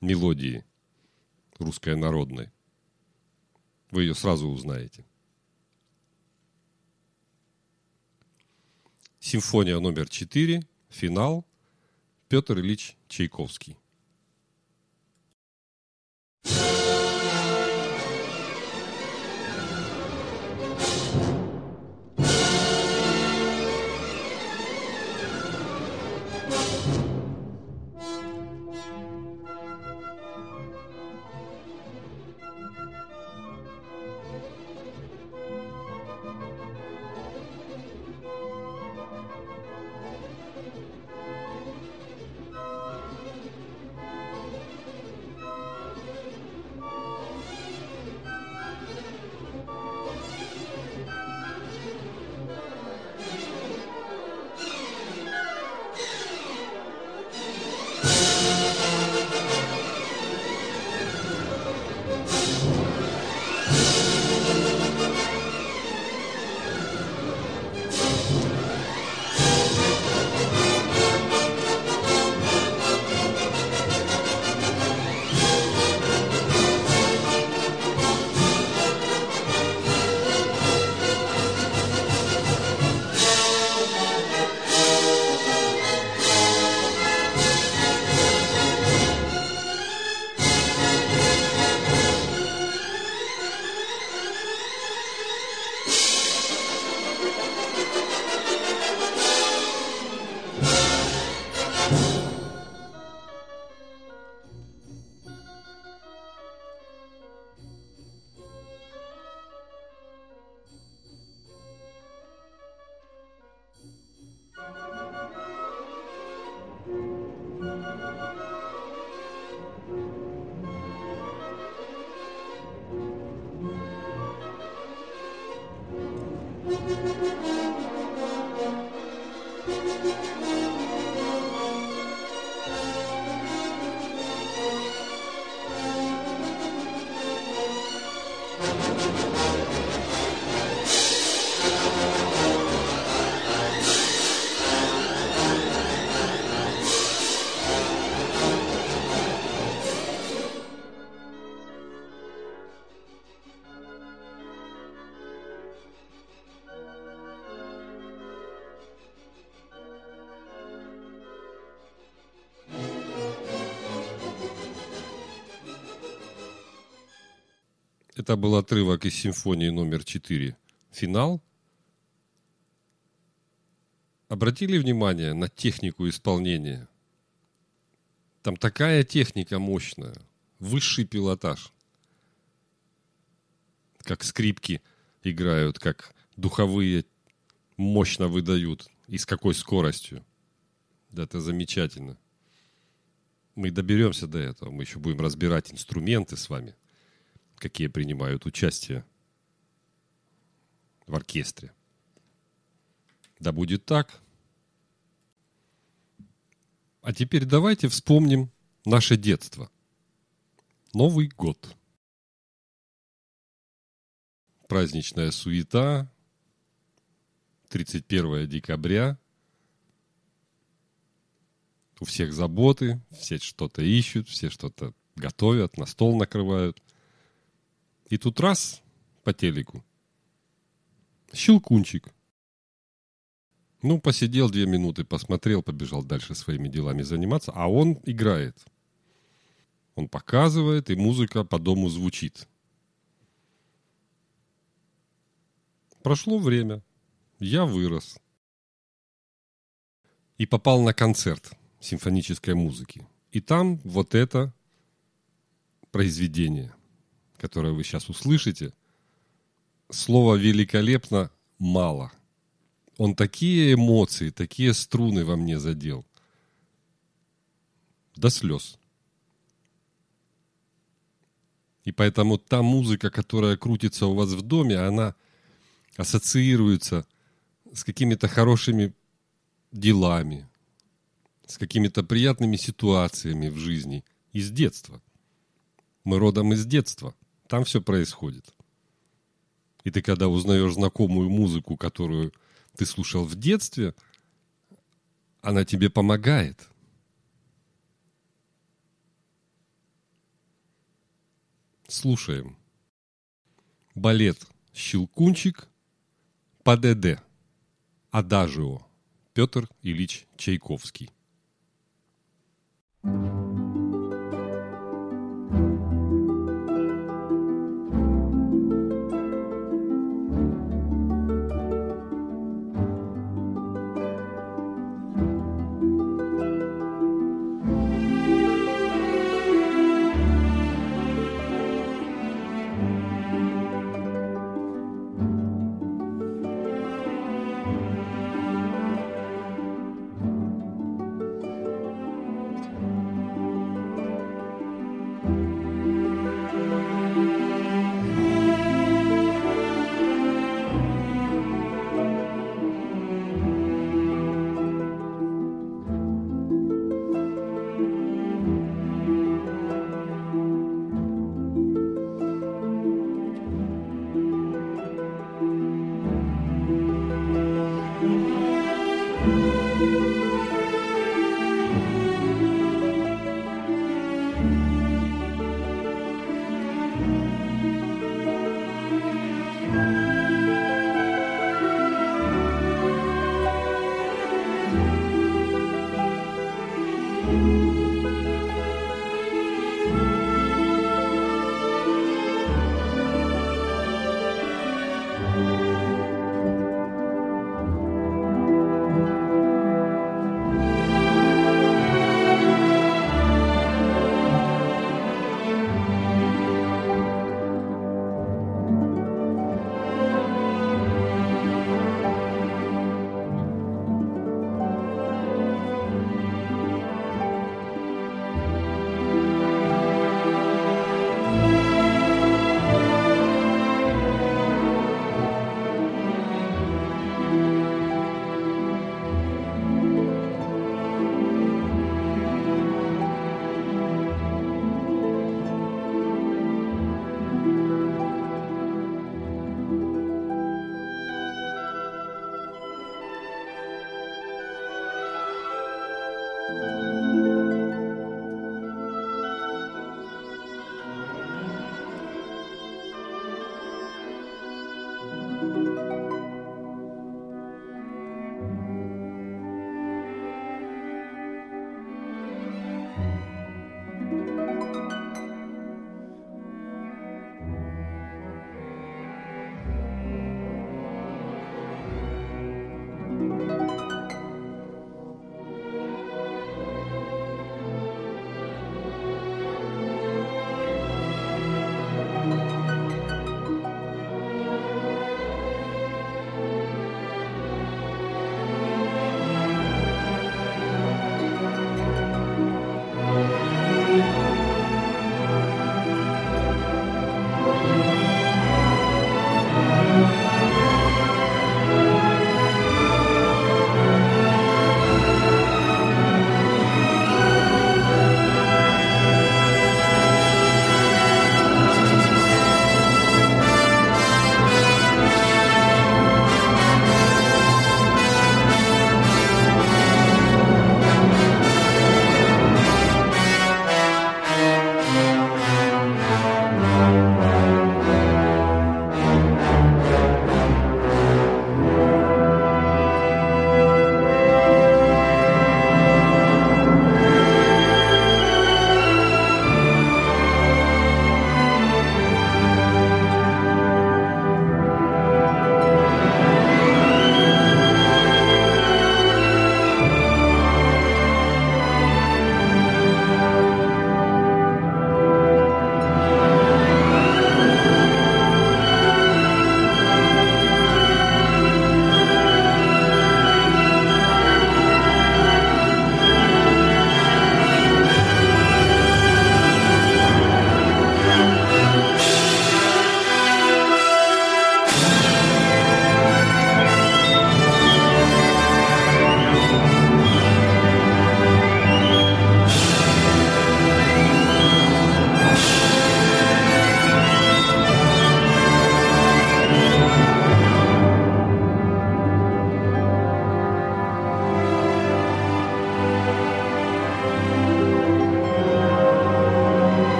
мелодии русской народной. Вы ее сразу узнаете. Симфония номер 4, финал, Петр Ильич Чайковский. Это был отрывок из симфонии номер 4 «Финал». Обратили внимание на технику исполнения? Там такая техника мощная, высший пилотаж. Как скрипки играют, как духовые мощно выдают и с какой скоростью. Да, это замечательно. Мы доберемся до этого. Мы еще будем разбирать инструменты с вами – какие принимают участие в оркестре. Да будет так. А теперь давайте вспомним наше детство. Новый год. Праздничная суета. 31 декабря. У всех заботы, все что-то ищут, все что-то готовят, на стол накрывают – и тут раз по телеку. Щелкунчик. Ну, посидел две минуты, посмотрел, побежал дальше своими делами заниматься, а он играет. Он показывает, и музыка по дому звучит. Прошло время. Я вырос. И попал на концерт симфонической музыки. И там вот это произведение которое вы сейчас услышите, слова «великолепно» мало. Он такие эмоции, такие струны во мне задел. До слез. И поэтому та музыка, которая крутится у вас в доме, она ассоциируется с какими-то хорошими делами, с какими-то приятными ситуациями в жизни из детства. Мы родом из детства – там все происходит. И ты когда узнаешь знакомую музыку, которую ты слушал в детстве, она тебе помогает. Слушаем. Балет «Щелкунчик» по ДД. Адажио. Петр Ильич Чайковский. thank you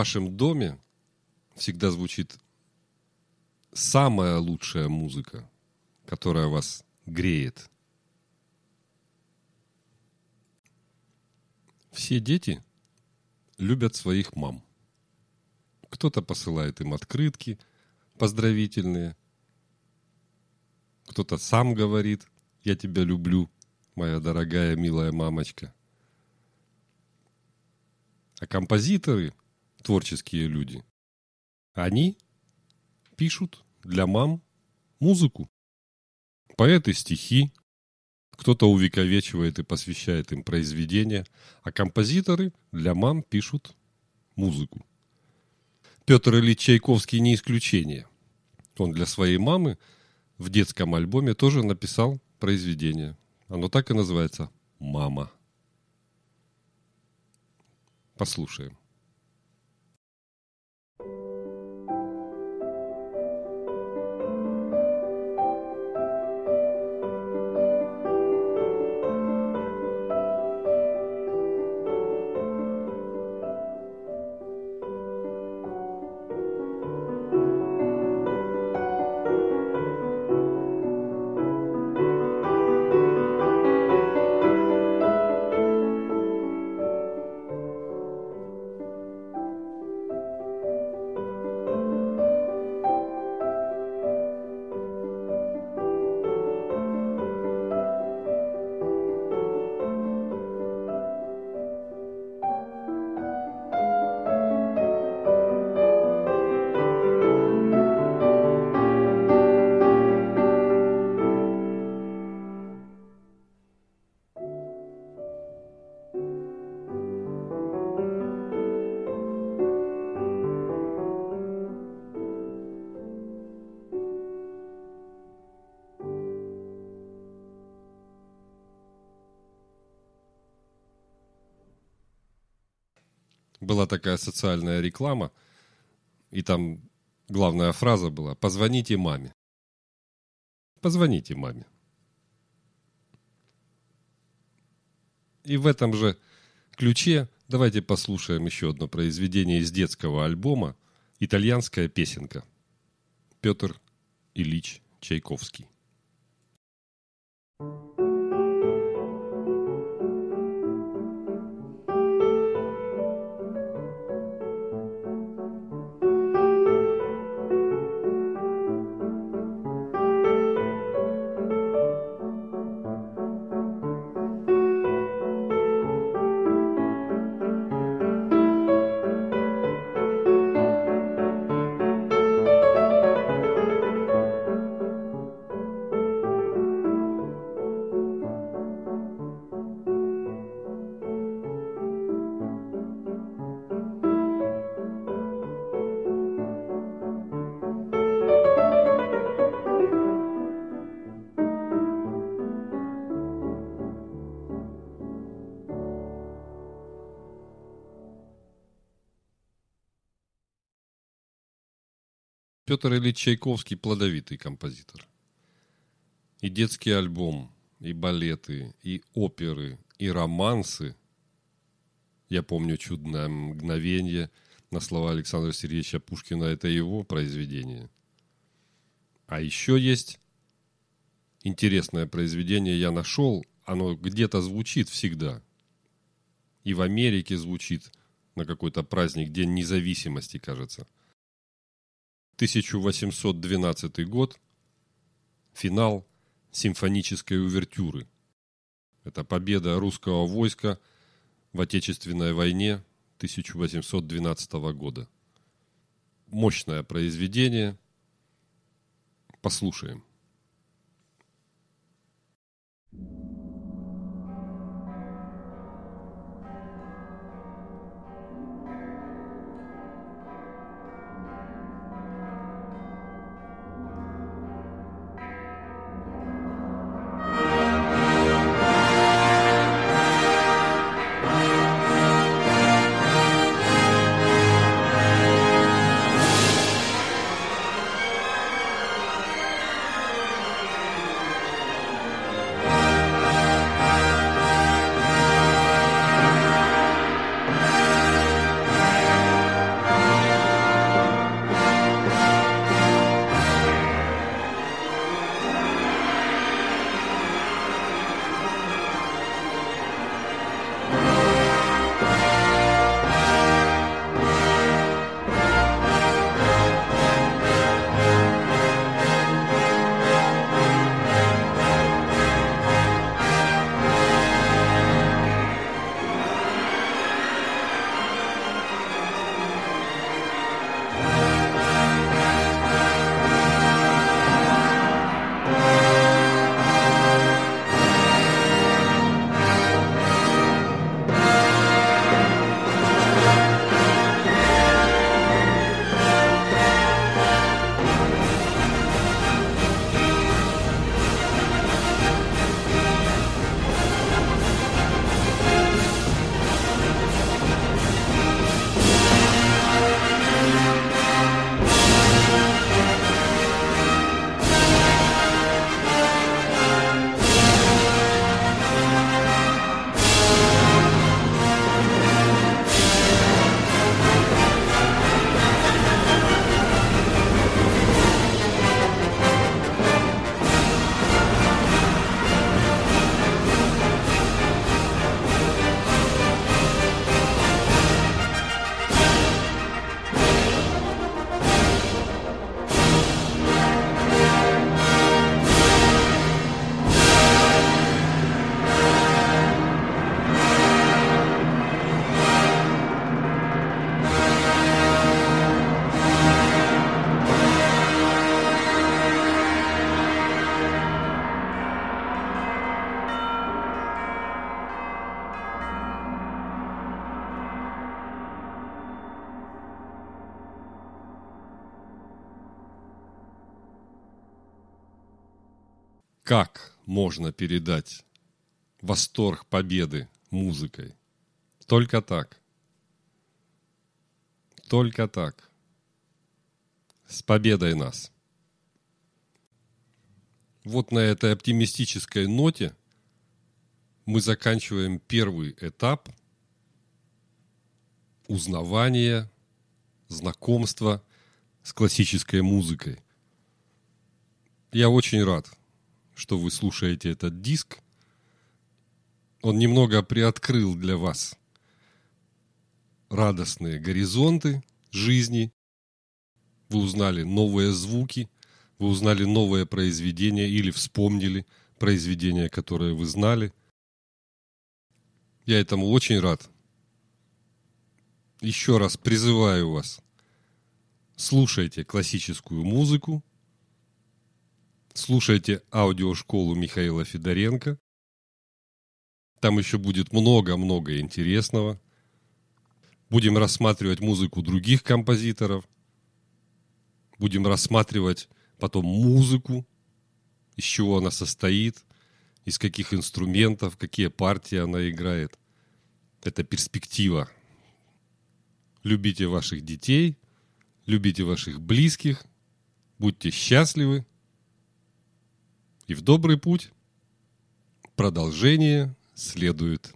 вашем доме всегда звучит самая лучшая музыка, которая вас греет. Все дети любят своих мам. Кто-то посылает им открытки поздравительные, кто-то сам говорит «Я тебя люблю, моя дорогая, милая мамочка». А композиторы, творческие люди, они пишут для мам музыку. Поэты стихи, кто-то увековечивает и посвящает им произведения, а композиторы для мам пишут музыку. Петр Ильич Чайковский не исключение. Он для своей мамы в детском альбоме тоже написал произведение. Оно так и называется «Мама». Послушаем. Такая социальная реклама, и там главная фраза была «Позвоните маме». Позвоните маме. И в этом же ключе давайте послушаем еще одно произведение из детского альбома «Итальянская песенка». Петр Ильич Чайковский. Петр Ильич Чайковский плодовитый композитор. И детский альбом, и балеты, и оперы, и романсы. Я помню «Чудное мгновение» на слова Александра Сергеевича Пушкина. Это его произведение. А еще есть интересное произведение я нашел. Оно где-то звучит всегда. И в Америке звучит на какой-то праздник, День независимости, кажется – 1812 год, финал симфонической увертюры. Это победа русского войска в Отечественной войне 1812 года. Мощное произведение. Послушаем. как можно передать восторг победы музыкой. Только так. Только так. С победой нас. Вот на этой оптимистической ноте мы заканчиваем первый этап узнавания, знакомства с классической музыкой. Я очень рад, что вы слушаете этот диск. Он немного приоткрыл для вас радостные горизонты жизни. Вы узнали новые звуки, вы узнали новое произведение или вспомнили произведение, которое вы знали. Я этому очень рад. Еще раз призываю вас. Слушайте классическую музыку, слушайте аудиошколу Михаила Федоренко. Там еще будет много-много интересного. Будем рассматривать музыку других композиторов. Будем рассматривать потом музыку, из чего она состоит, из каких инструментов, какие партии она играет. Это перспектива. Любите ваших детей, любите ваших близких, будьте счастливы. И в добрый путь продолжение следует.